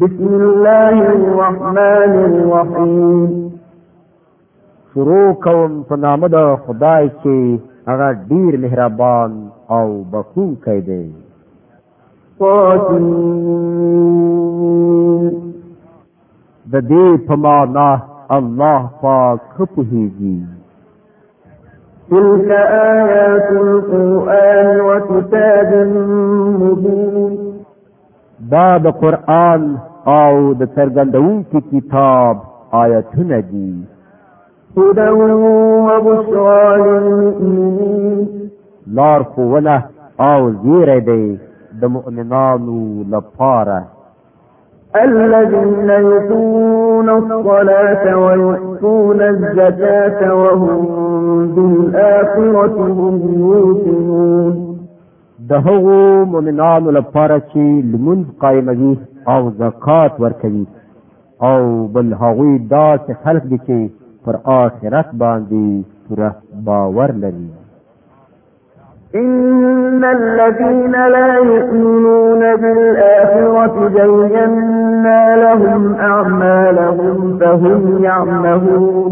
بسم الله الرحمن الرحیم شروع کوم په نام د خدای چې هغه ډیر مهربان او بخښونکی دی د دې په معنا الله پاک خپوهیږي تلك آيات القرآن وكتاب مبين دا د قران او د څرګندونکو کتاب آیتونه دي هدى وبشرى للمؤمنين لار خوله او زیره دی د مؤمنانو لپاره الذين يطون الصلاة ويؤتون الزكاة وهم بالآخرة هم يوسنون د هغو مؤمنانو لپاره چې لمونځ قائموي او زکات ورکوي او بل هغوی داسې خلق دي چې پر آخرت باندې پوره باور لري إن الذين لا يؤمنون بالآخرة زينا لهم أعمالهم فهم يعمهون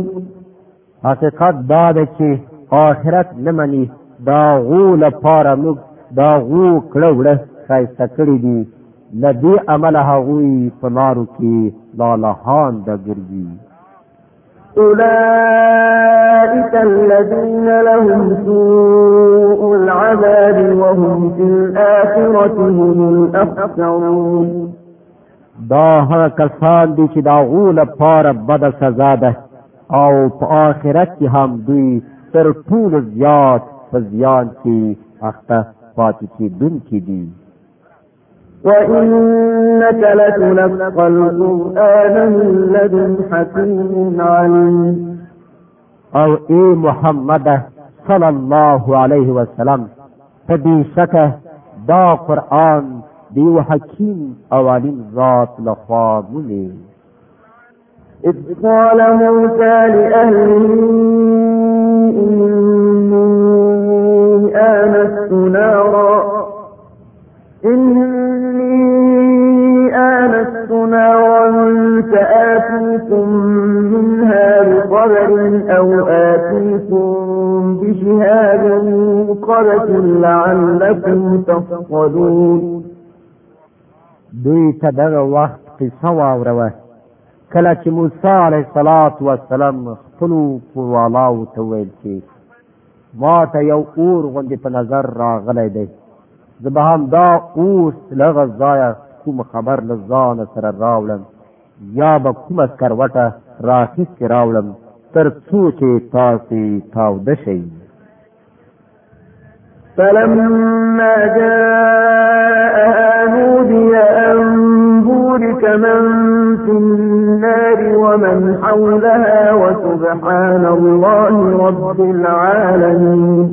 حقیقت دا ده چې آخرت نمني دا غول پاره موږ دا غو کړه وړه خایسته کړی دي لدی عمل هغوی په لارو کې لالهان د ګرځي أولئك الذين لهم سوء العذاب وهم في الآخرة هم الأخسرون دا هغه کسان دي چې دا غول پاره بد سزا ده او په آخرت کې هم دوی تر ټولو زیات په زیان کې اخته پاتې کېدونکي دي وَإِنَّكَ لَتُلَقَّى الْقُرْآنَ مِنْ لَدُنْ حَكِيمٍ عَلِيمٍ او اے محمد صلی الله علیه وسلم په دې شکه دا قرآن دیو حکیم او علیم ذات لخوا بولی اذ قال موسى لأهله آنست نارا إني آنست نارا سآتيكم منها بخبر أو آتيكم بشهاد قبس لعلكم تصطلون دوی ته دغه وخت قصه واوروه کله چې موسی علیه السلام خپلو کوروالاو ته ویل چې ما ته یو اور غوندې په نظر راغلی دی زه به هم دا اوس لغه ځایه کوم خبر له ځانه سره راوړم یا به کومه کروټه راخیستې راوړم تر څو چې تاسې تاوده شئ فلما جاء نودي كمن في النار ومن حولها وسبحان الله رب العالمين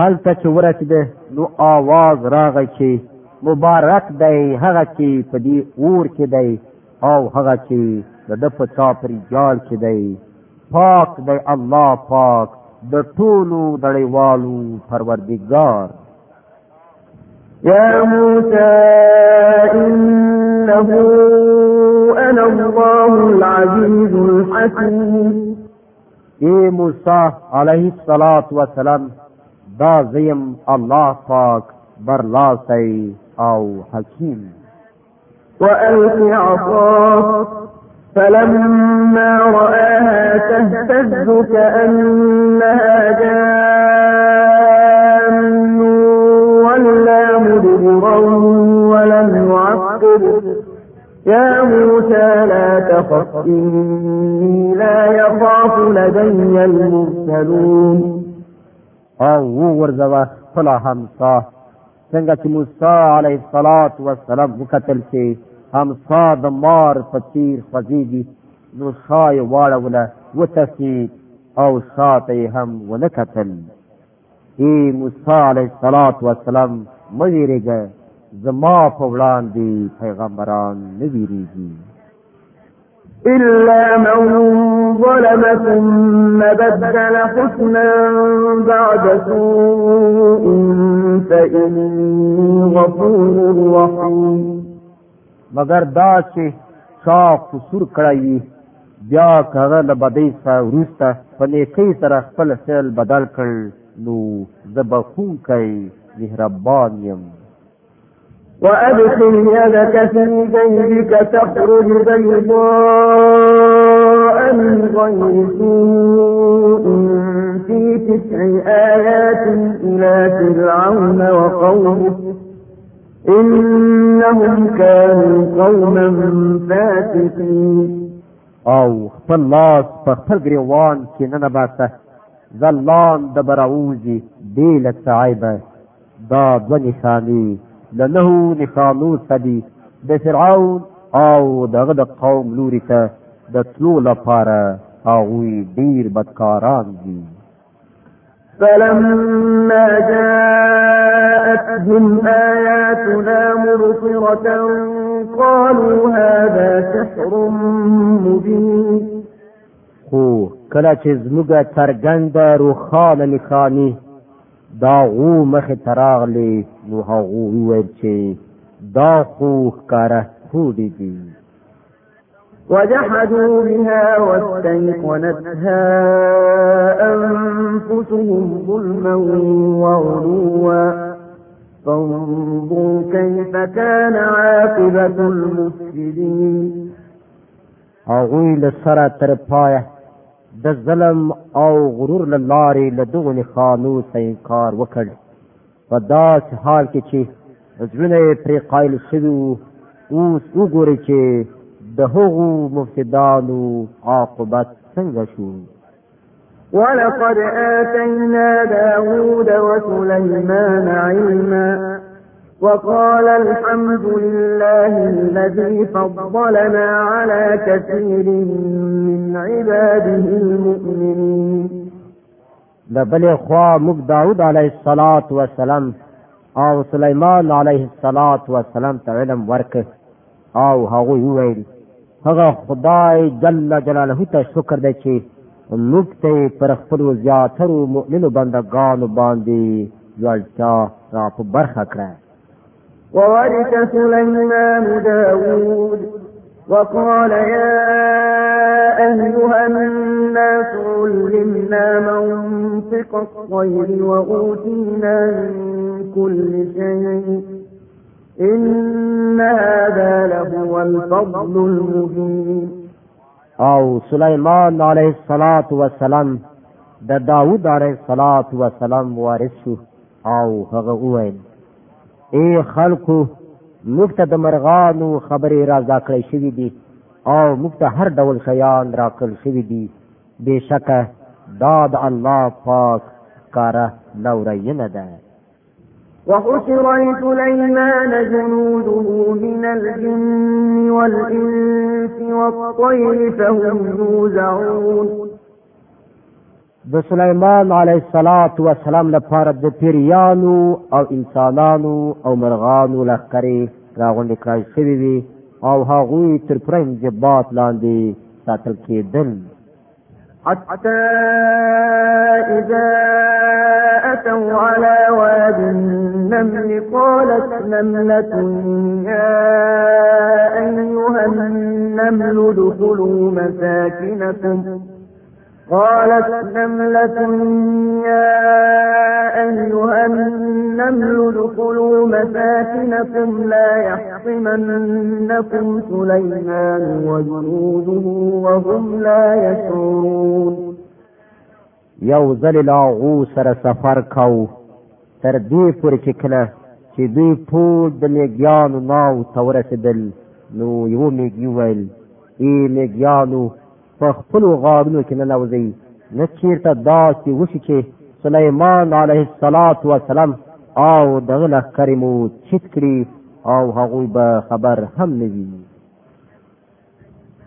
هل ته چې ورسېده نو آواز راغی چې مبارک دی هغه چې په دې اور کې دی او هغه چې د په چاپري جال کې دی پاک دی الله پاک د ټولو دړیوالو پروردګار يا موسى إنه أنا الله العزيز الحكيم إيه موسى عليه الصلاة والسلام دا زیم الله فاك برلاسي او حكيم وألق عصاك فلما رآها تهتز كأنها جاءت تخف يا موسى لا تخف إني لا يخاف لدي المرسلون او ورزوا فلا همسا څنګه چې موسی علیه الصلاۃ والسلام وکتل چې همسا د مار په تیر خوځيږي نو شای واړوله وتسی او ساته هم ونکتل اے موسی علیه الصلاۃ والسلام مې ریګه زما په وړاندې پیغمبران نه ویریږي إلا من ظلم ثم بدل حسنا بعد سوء فإني غفور رحيم مگر دا چې چا قصور کړی بیا کغه له بدې سره ورسته په نیکی سره خپل سیل بدل کړ نو زبخون کوي مهربان یم وأدخل يدك في جيبك تخرج بيضاء من غير سوء في تسع آيات إلى فرعون وقومه إنهم كانوا قوما فاسقين او خپل لاس په خپل گریوان کې نه نباسه ځلان د براوزي دی له صعيبه دا دوه نشانې د نهو نښانو سدي د فرعون او دغه د قوم لوري ته د تلو لپاره هغوی ډیر بدکاران دي فلما جاءتهم آياتنا مبصرة قالوا هذا سحر مبين خو کله چې زموږه څرګنده روخانه نښاني دا غو مخې ته راغلې نو هغه وویل چې دا خو کاره پوری دي وجحدوا بها واستيقنتها أنفسهم ظلما وعلوا فانظر كيف كان عاقبة المفسدين هغوی له سره تر پایه د ظلم او غرور له لارې له دغو نښانو څخه انکار وکړ په داس حال کې چې زړونه پرې قایل شوي اوس وګورئ چې د هغو مفسدانو عاقبت څنګه شو ولقد آتينا داود وسليمان علما وقال الحمد لله الذي فضلنا على كثير من عباده المؤمنين د بلې خوا موږ داود علیه الصلاۃ والسلام او سلیمان علیه الصلاۃ والسلام ته علم ورک او هغه ویل هغه خدای جل جلاله ته شکر دی چې موږ ته پر خپل زیاترو مؤمنو بندگانو باندې ځلتا را په برخه کړه وورث سليمان داود وقال يا أيها الناس علمنا منطق الطير وأوتينا من كل شيء إن هذا لهو الفضل المبين او سليمان عليه الصلاة والسلام دا داود عليه الصلاة والسلام وارث او هغه وویل اے خلکو موږ ته د مرغانو خبرې را زده کړې شوې دي او موږ ته هر ډول شیان را کړل شوي دي بېشکه دا د الله پاک کاره نورینه ده وحشر سليمان جنوده من الجن والإنس والطير فهم يوزعون د سليمان عليه الصلاه والسلام لپاره د پیریانو او انسانانو او مرغانو لخرې راغونډې کړای شوې وي او هغه تر پرنج بات لاندې ساتل کېدل حتى إذا أتوا على واد النمل قالت نملة يا أيها النمل دخلوا مساكنكم قالت نملة يا أيها النمل ادخلوا مساكنكم لا يحطمنكم سليمان وجنوده وهم لا يشعرون یو ځل لا غو سره سفر کو تر دې پورې چې کله چې دوی ټول د میګیانو ناو ته ورسېدل نو یو میګي ویل ای میګیانو په خپل غارونو کې نه لوزي نه چیرته داسې وشي چې سليمان عليه السلام او دغه لخرې مو چت کړي او هغوی به خبر هم نه وي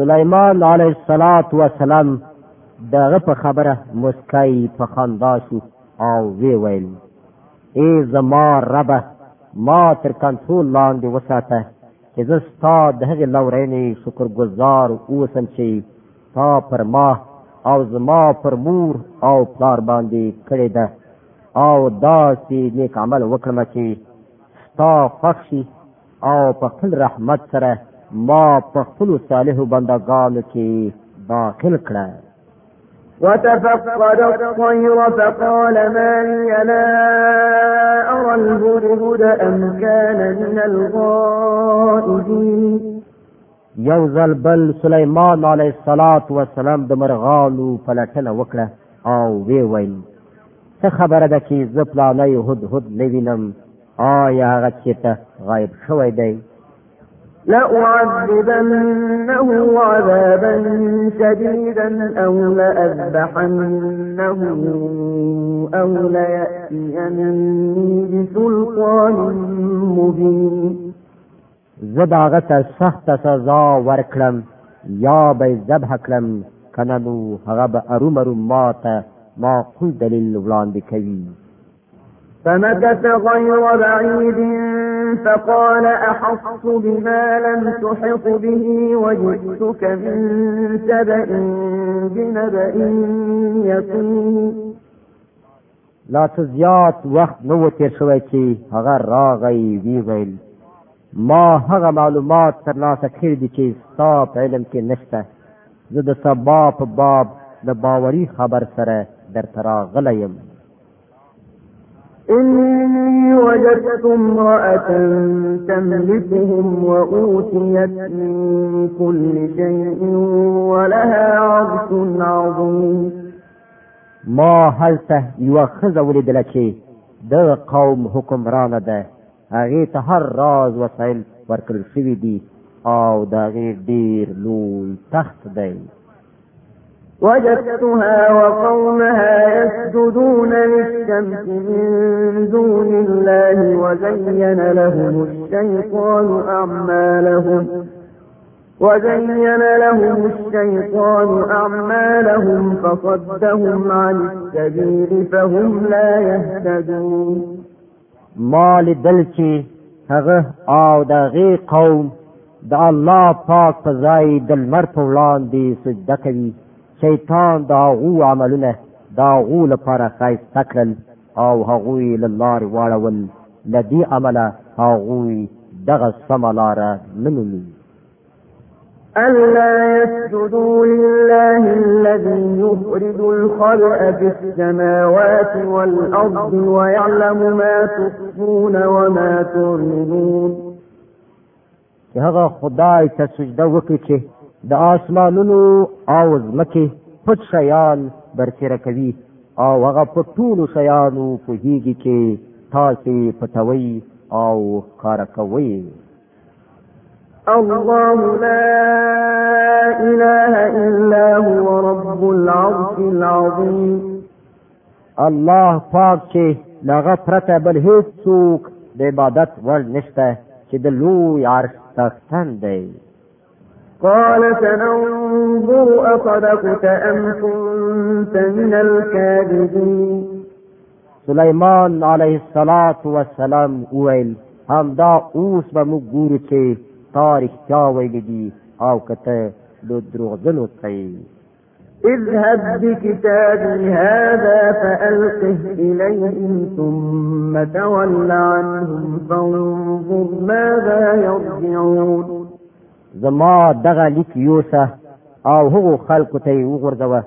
سليمان عليه الصلاه والسلام دغه په خبره مسکای په خندا شو او وی ویل ای زما رب ما تر کنټرول لاندې وساته چې زه ستا د هغې لورینې شکر ګزار اوسم چې تا پر ما او زما پر مور او پلار باندې کړې ده او داسې نیک عمل وکړم چې ستا خوښ او په خپل رحمت سره ما په خپل صالح بندگانو کې داخل کړه وتفقد الطير فقال ما لي لا أرى الهدهد أم كان من الغائبين یو ځل بل سليمان عليه الصلاة والسلام د مرغانو پلټنه وکړه او وی ویل څه خبره ده چې زه پلانی هدهد نه وینم آیا هغه چېرته غایب شوی دی لأعذبنه عذابا شديدا أو لأذبحنه أو ليأتيني بسلطان مبين زه د هغه ته سخته سزا ورکړم یا به ذبح کړم کنه نو هغه به ارومرو ما ته معقول دلیل وړاندې کوي فمكث غير بعيد فقال أحصت بما لم تحط به وجئتك من سبأ بنبأ يقين لا څه زیات وخت نه و تیر شوی چې هغه راغی وی ویل ما هغه معلومات ترلاسه کړي دي چې ستا په علم کې نشته زه د سبا په باب د باوري خبر سره درته راغلی یم إني وجدت امرأة تملكهم وأوتيت من كل شيء ولها عرش عظيم ما هلته یو خزه ولیدله چې د قوم حکمرانه ده هغې ته هر راز وسایل ورکړل شوي دي او د هغې ډېر لوی تخت دی وجدتها وقومها يسجدون للشمس من دون الله وزين لهم الشيطان أعمالهم وزين لهم الشيطان أعمالهم فصدهم عن السبيل فهم لا يهتدون ما لیدل هغه او د غي قوم د الله پاک په ځای د لمر وړاندې سجده کوي شیطان دا غو عملونه دا غو لپاره خایسته کړل او هغوی له لارې واړول له دې امله هغوی دغه سمه لاره نه مومي ألا يسجدوا لله الذي يخرج الخلق في السماوات والأرض ويعلم ما تخفون وما تعلنون هغه خدای ته سجده وکړي چې د آسمانونو او ځمکې پټ شیان برسره کوي او هغه په ټولو شیانو پوهیږي چې تاسې پټوي او کار کوي الله لا اله الا هو رب العرش العظیم الله پاک چې لغه پرته بل هیڅ څوک د عبادت ور نشته چې د لوی عرش تختن دی قال سننظر أصدقت أم كنت من الكاذبين سليمان عليه الصلاة والسلام هم دا اوس به موږ ګورو چې تا رښتیا دي او که ته دروغ دنو ته اذهب بكتابي هذا فألقه إليهم ثم تول عنهم فانظر ماذا يرجعون زما دغه لیک یوسه او هغو خلکو ته یې وغورځوه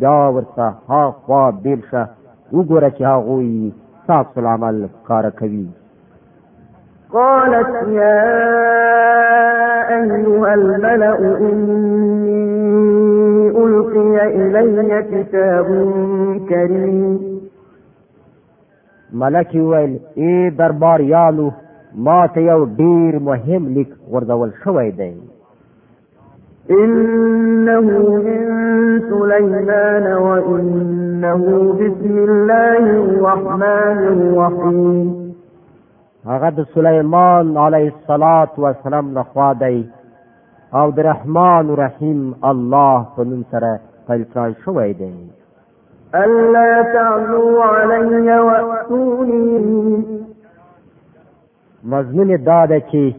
بیا ورته هاخوا بېل شه وګوره چې هغوی ستاسو العمل کاره کوي قالت يا أيها الملأ إني ألقي إلي كتاب كريم ملك ويل إيه دربار يالو ما ته یو ډیر مهم لیک ورغول شوی دی إنه من سليمان وإنه بسم الله الرحمن الرحيم هغه د سليمان عليه الصلاة والسلام لخوا دی او د رحمان رحیم الله په نوم سره پیل کړی شوی دی الله تعلو علی واتونی مضمون دا ده چې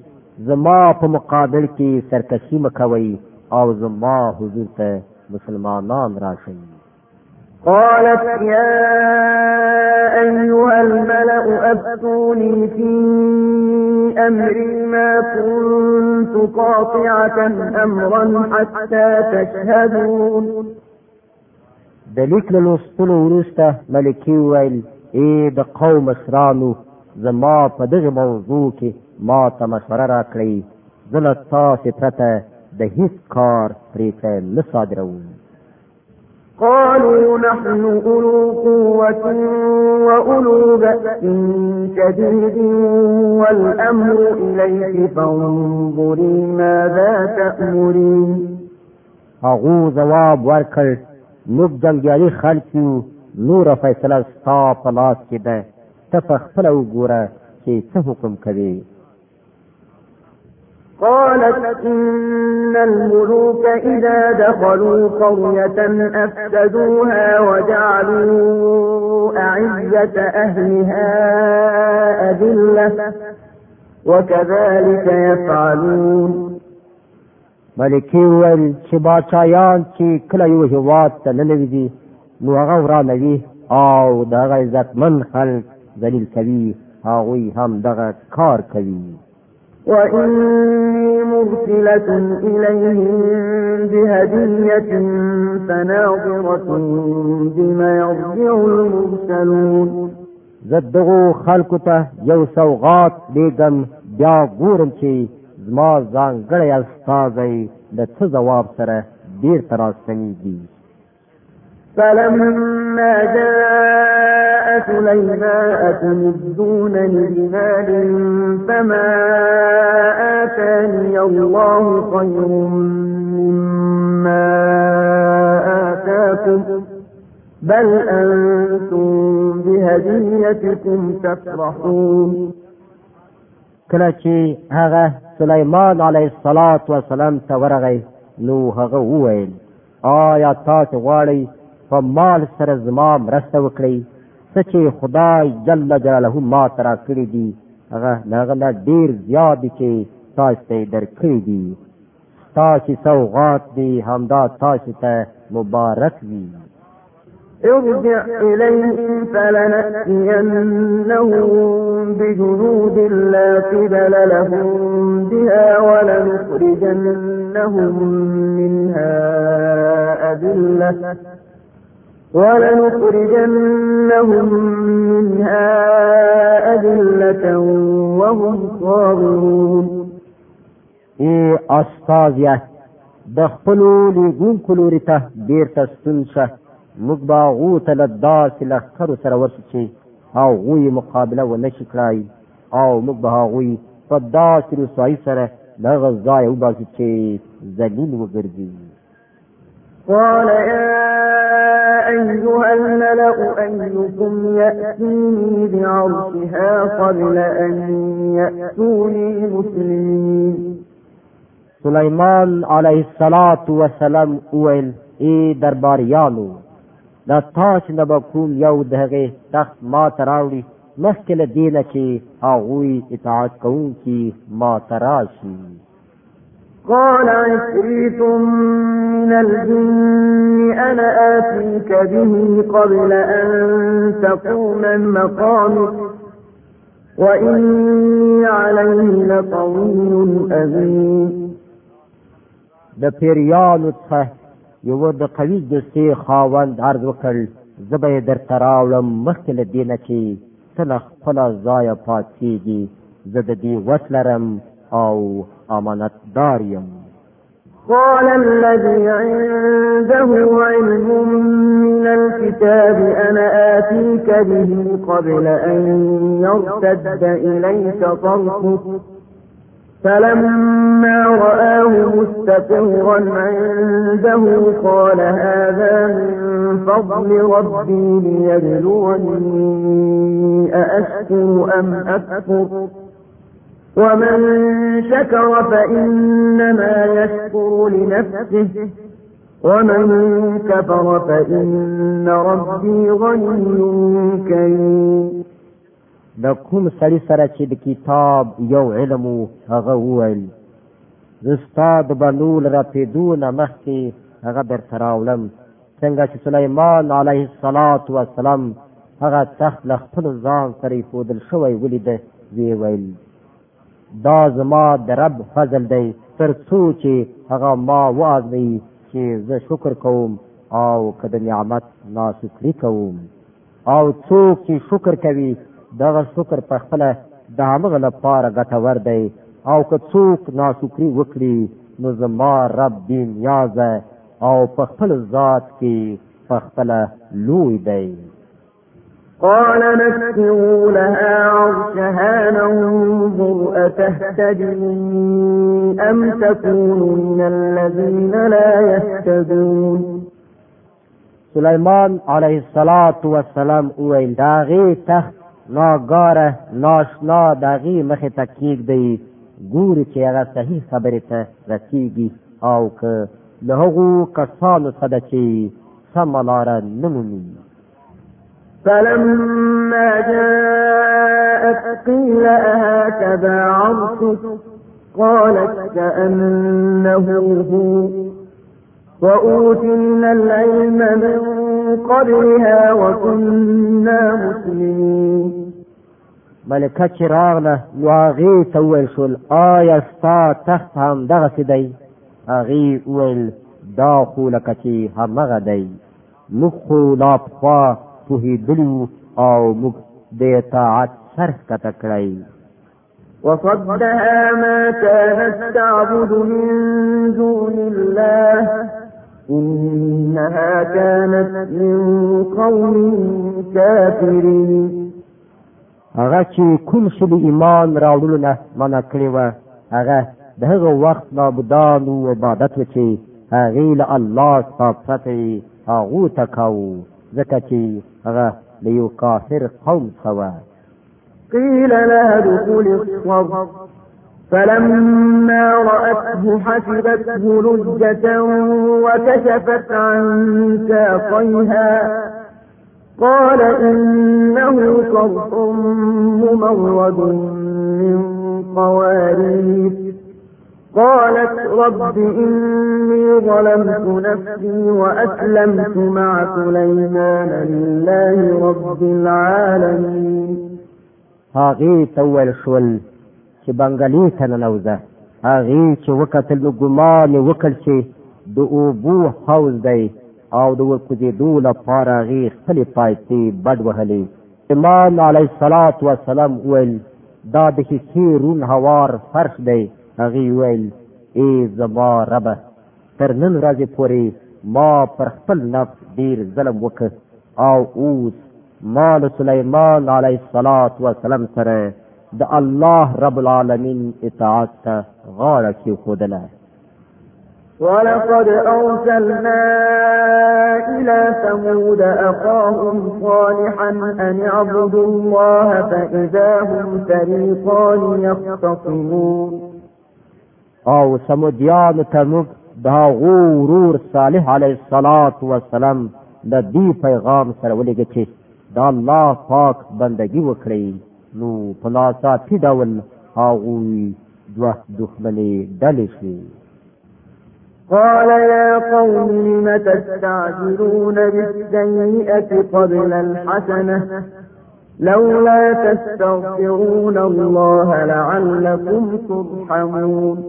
زما په مقابل کې سرکشي مکوي او زما حضور ته مسلمانان راشي قالت يا أيها الملأ أفتوني في أمري ما كنت قاطعة أمرا حتى تشهدون دلیک لوستلو ورسته ملکی ویل ای د قوم اسرانو زما په دغه موضوع کې ما ته مشوره راکړئ زه له تاسې پرته د هیڅ کار پرېکړه نه صادروم قالوا نحن أولو قوة وأولو بأس شديد والأمر إليه فانظري ماذا تأمرين هغو جواب ورکړ موږ جنګیالي خلک یو نوره فیصله ستا په لاس کې ده ته په خپل وګوره چې څه حکم کوي قالت إن الملوك إذا دخلوا قرية أفسدوها وجعلوا أعزة أهلها أذلة وكذلك يفعلون ملکی ویل چې باچایان چې کله یو هیواد ته ننوځي نو هغه ورانوي او دغه عزتمن خلک ذلیل کوي هاوی هم دغه کار کوي وإني مرسلة إليهم بهدية فناظرة بما يرجع المرسلون زدغو خلقو ته یو سوغات لیږم بیا ګورم چې زما ځانګړی استازی د څه جواب سره بیرته راستنیږي فلما جاء سليمان أتمدونني بمال فما آتاني الله خير مما آتاكم بل أنتم بهديتكم تفرحون کله شيء هذا سليمان عليه الصلاة والسلام تورغي ورغی نو هغه وویل آیا غالي په مال سره زما مرسته وکړي څه چې خدای جل جلاله ما ترا کړی دي هغه هغه لا ډیر زیات دي چې تاسو ته درکړي دي تاسو سوغات دي همدا تاسو ته مبارک وي ارجع إليهم فلنأتينهم بجنود لا قبل لهم بها ولنخرجنهم منها أذلة ولنخرجنهم منها أذلة وهم صابرون ای استازیه د خپل لګونکو لوري ته بیرته ستنشه موږ با غو ته لداس لخر سره ورسې او غوی مقابله ونشي کړای او موږ به غوی په داس رسوي سره دغه ځای وباسي چې ذلیل وګرځي قال يا أيها الملأ أيكم يأتيني بعرشها قبل أن يأتوني مسلمين سليمان عليه الصلاة والسلام أول اي درباريانو دا تاسو نه کوم یو دغه تخت ما تراوړي مخکله دینه چې هغوی اطاعت کوونکي ما تراشي قال عفريت من الجن أنا آتيك به قبل أن تقوم من مقامك وإني عليه لقوي أمين د پیریانو څخه یو د قوي دوستي خاوند عرض وکړ زه به درته راوړم مخکې له دې نه چې ته له خپله ځایه پاڅېږي زه د دې وس لرم او امانت داریم قال الذي عنده علم من الكتاب أنا آتيك به قبل أن يرتد إليك طرفه فلما رآه مستقرا عنده قال هذا من فضل ربي ليبلوني أأشكر أم أكفر ومن شكر فإنما يشكر لنفسه ومن كفر فإن ربي غني كريم د کوم سړي سره چې د کتاب یو علم هغه وویل زستا د بلول را پیدونه مخکې هغه درته راوړم څنګه چې سلیمان علیه الصلاة والسلام هغه تخت له خپل ځان سره یې ښودل شوی ولیده ویې ویل دا زما د رب فضل دی تر څو چې هغه ما وازمي چې زه شکر کوم او که د نعمت ناشکری کوم او څوک چې شکر کوي دغه شکر په خپل د هغه لپاره ګټور دی او که څوک ناشکری وکړي نو زما رب دی نیاز او په خپل ذات کې په خپل لوی دی قال نسروا لها عرشها ننظر أتهتدي أم تكون من الذين لا يهتدون سلیمان علیه الصلاة والسلام ویل داغی تخت ناگاره ناشنا داغی مخې ته کېږدئ ګوري چې هغه صحیح خبرې ته رسیږي او که له هغو کسانو څخه ده چې سمه لاره نه مومي فلما جاءت قيل أهكذا عرشك قالت كأنه هو وأوتينا العلم من قبلها وكنا مسلمين ملکه چې راغله نو هغې ته وویل شول آیا آية ستا تخت هم دغسې دی هغې وویل دا خو لکه چې همغه دی موږ خو لا پخوا پوهیدلو او موږ د اطاعت سر کته کړی وصدها ما كانت تعبد من دون الله إنها كانت من قوم كافرين هغه چې کوم څه د ایمان راوړلو نه منع کړی و هغه د هغه وخت نابودان او عبادت و چې هغه له الله څخه پرته هغه تکاو ځکه غا ليقافر قوم سوا قيل لها دخول الصرف فلما رأته حسبته لجة وكشفت عن ساقيها قال إنه صرف ممرد من قوارير قالت رب إني ظلمت نفسي وأسلمت مع سليمان لله رب العالمين هاغي تول شول چې بنګلي ته ننوزه هاغي چې وکتل نو ګمان وکړ چې د اوبو حوز دی او د ورکوزېدو لپاره هغې خپلې پایتې بډ وهلې امام علیه الصلاة والسلام ویل دا د ښیښې رون هوار فرش دی هغه ویل ای زما رب تر نن ورځې پورې ما پر خپل نفس ډیر ظلم وکړ او اوس ما له سليمان عليه الصلاه والسلام سره د الله رب العالمین اطاعت ته غاړه کېښودله ولقد أرسلنا إلى ثمود أخاهم صالحا أن اعبدوا الله فإذا هم فريقان يختصمون او سمودیانو ته موږ دا غورور صالح علیه الصلاۃ والسلام د دې پیغام سره ولګی چې دا الله پاک بندگی وکړي نو په لاساتي ډول هغوی دوه دښمنې ډلې شي قال يا قوم لم تستعجلون بالسيئة قبل الحسنة لولا تستغفرون الله لعلكم ترحمون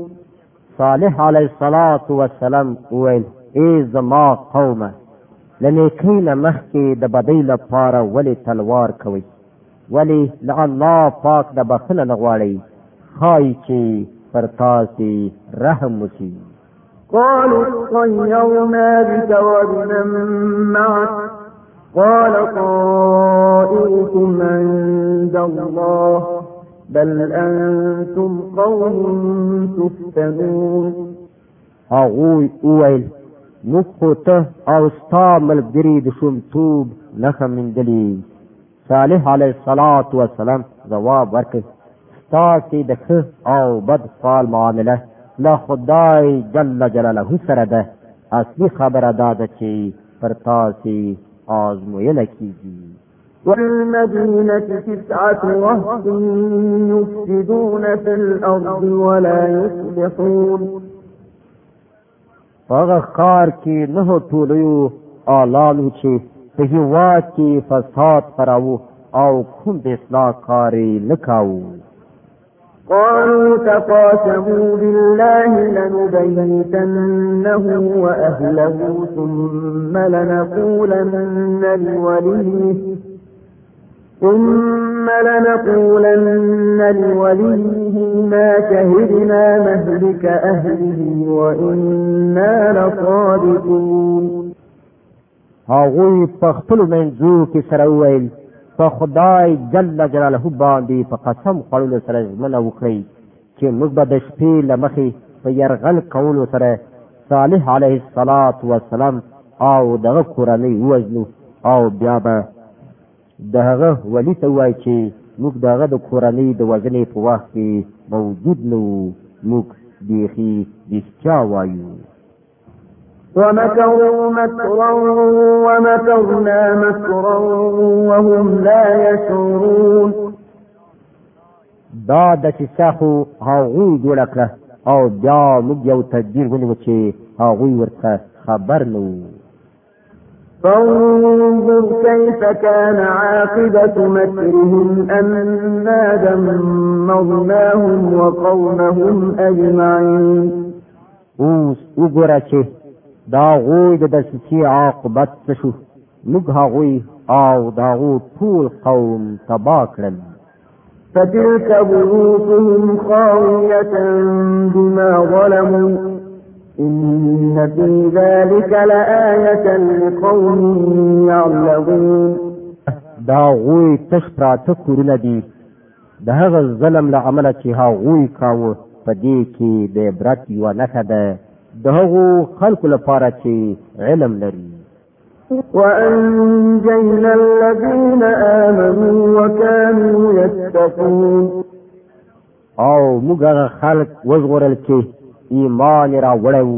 صالح علیه الصلاة والسلام ویل ای زما قومه لنیکی نه مخکې د بدۍ لپاره ولې تلوار کوئ ولی له الله پاک د بخنه نه غواړي خای چې پر تاسو رحم وکړي قالوا طيرنا بك وبمن معك قال طائركم عند الله بل انتم قوم تفتنون هغوی اویل موږ خو ته او ستا ملګري د شومتوب نښه موندلې صالح علیه الصلاة وسلام ځواب ورکړ ستاسې د ښه او بد فال معامله له خدای جل جلاله سره ده اصلي خبره دا ده چې پر تاسې آزمویله کیږي والمدينة تسعة وهب يفسدون في الأرض ولا يصلحون هغه کار کې نه ټولیو آلالو چې په هیواد کې فساد پراوه او کوم د اصلاح کاری لکاو قالوا تقاسموا بالله لنبيتنه وأهله ثم لنقولن لوليه ثم لنقولن لوليه ما شهدنا مهلك أهله وإنا لصادقون هغوی په خپل منځو کې سره وویل په خدای جل جلاله باندې په قسم خوړلو سره ژمنه وکړئ چې موږ به د شپې له مخې په یرغل کولو سره صالح علیه الصلاة والسلام او دغه کورنۍ ووژنو او بیا به د هغه ولی ته وای چې موږ دغه د کورنۍ د وزنې په وخت کې موجود نو موږ بیخي دسچا وایو ومكروا مكرا ومكرنا مكرا وهم لا يشعرون دا د چساخو هاغوی جوړه کړه او بیا موږ یو تدبیر ونیو چې هاغوی ورته خبر نه فانظر كيف كان عاقبة مكرهم أنا دمرناهم وقومهم أجمعين اوس وګوره چې دا غوی د دسیسې عاقبت څه شو موږ هغوی او دا غو ټول قوم تبا کړل فتلك بيوتهم خاوية بما ظلموا إن في ذلك لآية لقوم يعلمون دا غوی تش پراته کورونه دي د هغه ظلم له عمله چې هغوی کاوه په دې کې د عبرت یوه نښه ده د هغو خلکو لپاره چې علم لري وأنجينا الذين آمنوا وكانوا يتقون او موږ هغه خلک وژغورل چې ایمان را وړو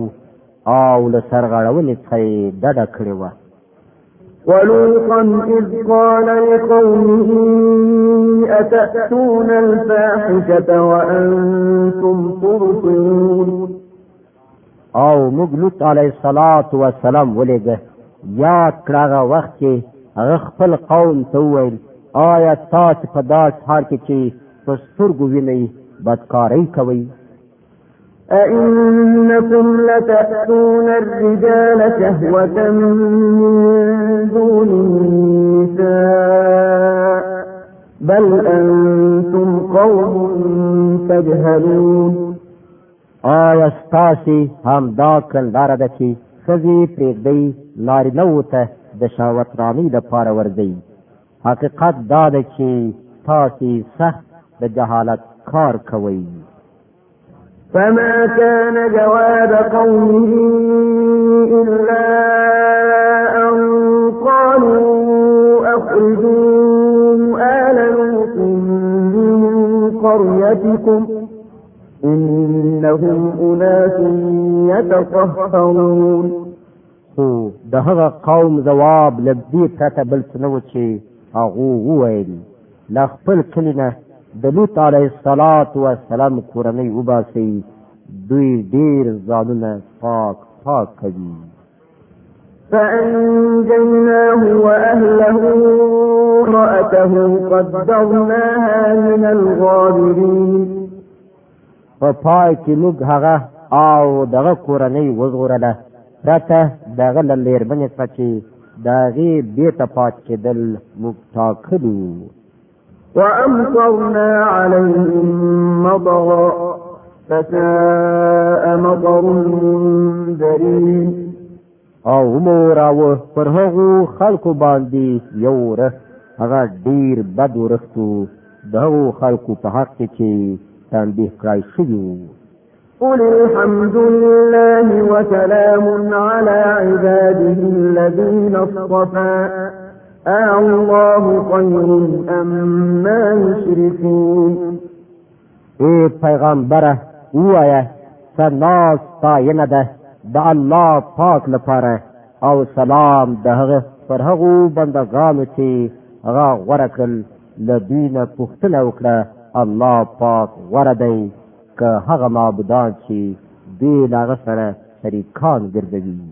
او له سرغړونې څخه ډډه کړې وه ولوطا إذ قال لقومه أتأتون الفاحشة وأنتم تبصرون او موږ لوط علیه الصلاۃ والسلام ولګه یاد کړه وخت کې هغه خپل قوم ته وویل آیا تاسو په داس حال کې چې په سترګو وینئ بدکارۍ کوئ أئنكم لتأتون الرجال شهوة من دون النساء بل أنتم قوم تجهلون آیا ستاسې همدا کړنداره ده چې ښځې پرېږدئ نارینهو ته د شاوترانۍ لپاره ورځئ حقیقت دا ده چې تاسې سخت د جهالت کار کوئ فما كان جواب قومه إلا أن قالوا أخرجوا آل لوط من قريتكم إنهم أناس يتطهرون خو دهغه قوم جواب لبدي پرته بل څه نه و چې هغه وویل لا خپل کلینه د لوط علیه السلام کورنۍ وباسي دوی ډیر ځانونه پاک پاک کوي فأنجيناه وأهله رأته قدرناها من الغابرين فپای کې موږ هغه او دغه کورنۍ وزغورله راته دغه لیر بنسبت چې دغه بیت پات کېدل موږ تاکلو وأمطرنا عليهم مطرا فساء مطر المنذرين آه، او مورا و هغو خلقو باندې یو رس هغه ډیر بد ورستو دغو خلکو په حق کې تنبیه قل الحمد لله وسلام على عباده الذين اصطفى الله خير أم ما يشركون ای پیغمبره ووایه څه ناز ستاینه ده د الله پاک لپاره او سلام د هغه پر هغو بندګانو چې هغه غوره کړل له دوی نه پوښتنه وکړه الله پاک غوره دی که هغه معبودان چې دوی له هغه سره شریکان ګرځوي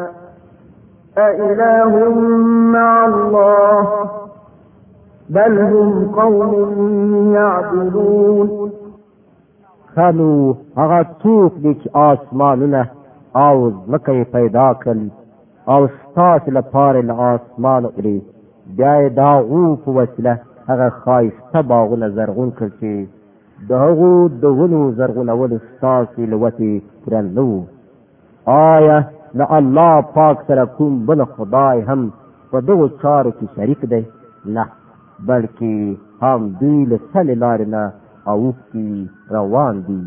أإله مع الله بل هم قوم يعبدون خنو هغه څوک دی چې آسمانونه او ځمکه پیدا کړل او ستاسو لپاره له آسمان لري بیا دا او په وسیله هغه خایسته باغونه زرغون کړ چې د هغو د ونو زرغونولو ستاسو لوتې پوره نه آیا د الله پاک سره کوم بل خدای هم په دغو چارو کې شریک دی نه بلکې هم دوی له سلې لارې نه اوښتي روان دي